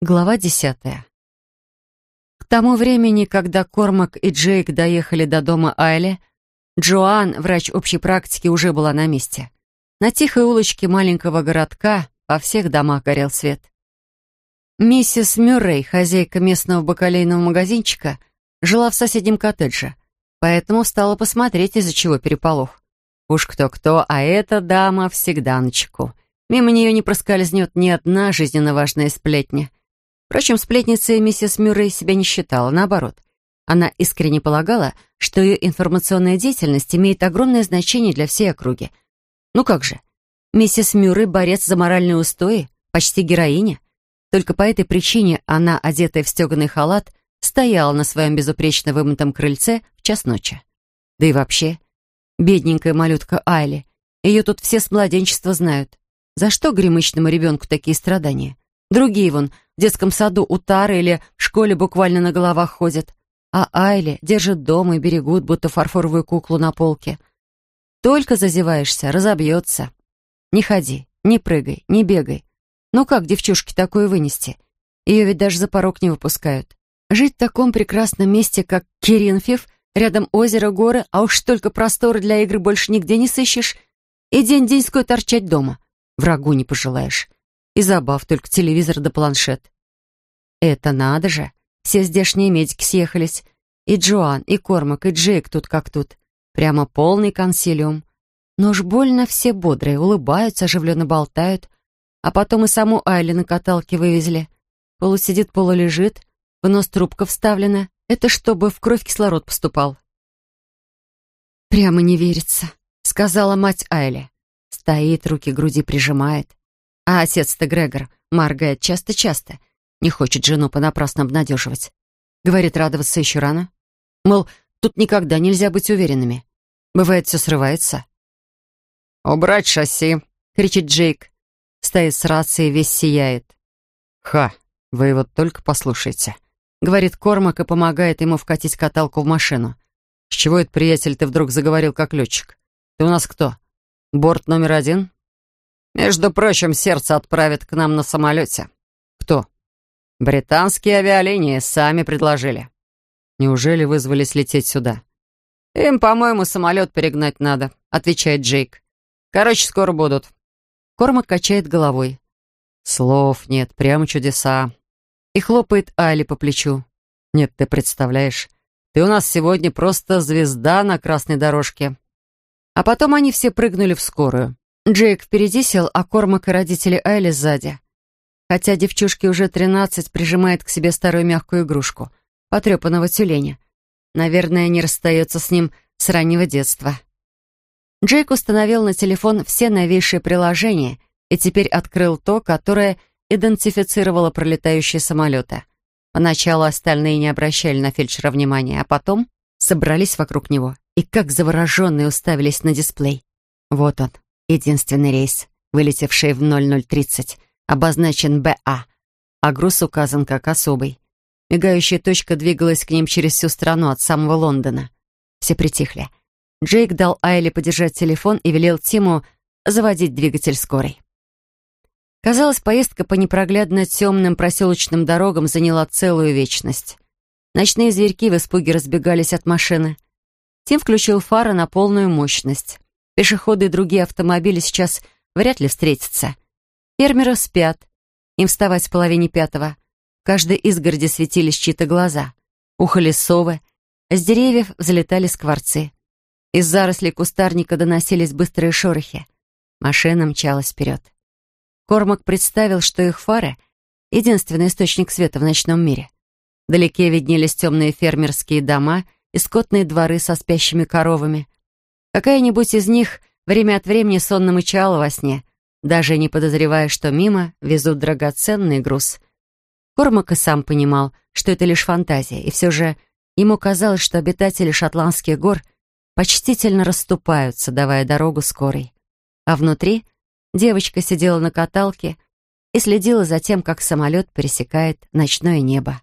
Глава десятая. К тому времени, когда Кормак и Джейк доехали до дома Айли, Джоан, врач общей практики, уже была на месте. На тихой улочке маленького городка во всех домах горел свет. Миссис Мюррей, хозяйка местного бакалейного магазинчика, жила в соседнем коттедже, поэтому стала посмотреть, из-за чего переполох. Уж кто-кто, а эта дама всегда на чеку. Мимо нее не проскользнет ни одна жизненно важная сплетня. Впрочем, сплетницей миссис Мюррей себя не считала, наоборот. Она искренне полагала, что ее информационная деятельность имеет огромное значение для всей округи. Ну как же, миссис Мюррей — борец за моральные устои, почти героиня. Только по этой причине она, одетая в стеганый халат, стояла на своем безупречно вымытом крыльце в час ночи. Да и вообще, бедненькая малютка Айли, ее тут все с младенчества знают. За что гремычному ребенку такие страдания? Другие вон в детском саду у Тары или в школе буквально на головах ходят. А Айли держат дома и берегут, будто фарфоровую куклу на полке. Только зазеваешься, разобьется. Не ходи, не прыгай, не бегай. Ну как девчушке такое вынести? Ее ведь даже за порог не выпускают. Жить в таком прекрасном месте, как Киринфев, рядом озеро, горы, а уж столько простора для игры больше нигде не сыщешь, и день-деньской торчать дома. Врагу не пожелаешь. И забав только телевизор да планшет. Это надо же. Все здешние медики съехались. И Джоан, и Кормак, и Джейк тут как тут. Прямо полный консилиум. Но уж больно все бодрые, улыбаются, оживленно болтают. А потом и саму Айли на каталке вывезли. Полусидит, полулежит, в нос трубка вставлена. Это чтобы в кровь кислород поступал. «Прямо не верится», — сказала мать Айли. Стоит, руки груди прижимает. А отец-то Грегор моргает часто-часто. Не хочет жену понапрасну обнадеживать. Говорит, радоваться еще рано. Мол, тут никогда нельзя быть уверенными. Бывает, все срывается. «Убрать шасси!» — кричит Джейк. Стоит с рацией, весь сияет. «Ха, вы вот только послушайте», — говорит Кормак и помогает ему вкатить каталку в машину. «С чего это, приятель, ты вдруг заговорил как летчик? Ты у нас кто? Борт номер один?» Между прочим, сердце отправят к нам на самолете. Кто? Британские авиалинии сами предложили. Неужели вызвались лететь сюда? Им, по-моему, самолет перегнать надо, отвечает Джейк. Короче, скоро будут. Кормак качает головой. Слов нет, прямо чудеса. И хлопает Али по плечу. Нет, ты представляешь, ты у нас сегодня просто звезда на красной дорожке. А потом они все прыгнули в скорую. Джейк впереди сел, а Кормак и родители Айли сзади. Хотя девчушке уже тринадцать прижимает к себе старую мягкую игрушку, потрепанного тюленя. Наверное, не расстается с ним с раннего детства. Джейк установил на телефон все новейшие приложения и теперь открыл то, которое идентифицировало пролетающие самолеты. Поначалу остальные не обращали на фельдшера внимания, а потом собрались вокруг него и как завороженные уставились на дисплей. Вот он, Единственный рейс, вылетевший в 0030, обозначен БА, а груз указан как особый. Мигающая точка двигалась к ним через всю страну от самого Лондона. Все притихли. Джейк дал Айли подержать телефон и велел Тиму заводить двигатель скорой. Казалось, поездка по непроглядно темным проселочным дорогам заняла целую вечность. Ночные зверьки в испуге разбегались от машины. Тим включил фары на полную мощность. Пешеходы и другие автомобили сейчас вряд ли встретятся. Фермеры спят. Им вставать в половине пятого. В каждой изгороди светились чьи-то глаза. Ухали совы. С деревьев взлетали скворцы. Из зарослей кустарника доносились быстрые шорохи. Машина мчалась вперед. Кормак представил, что их фары — единственный источник света в ночном мире. Вдалеке виднелись темные фермерские дома и скотные дворы со спящими коровами — Какая-нибудь из них время от времени сонно мычала во сне, даже не подозревая, что мимо везут драгоценный груз. Кормак и сам понимал, что это лишь фантазия, и все же ему казалось, что обитатели шотландских гор почтительно расступаются, давая дорогу скорой. А внутри девочка сидела на каталке и следила за тем, как самолет пересекает ночное небо.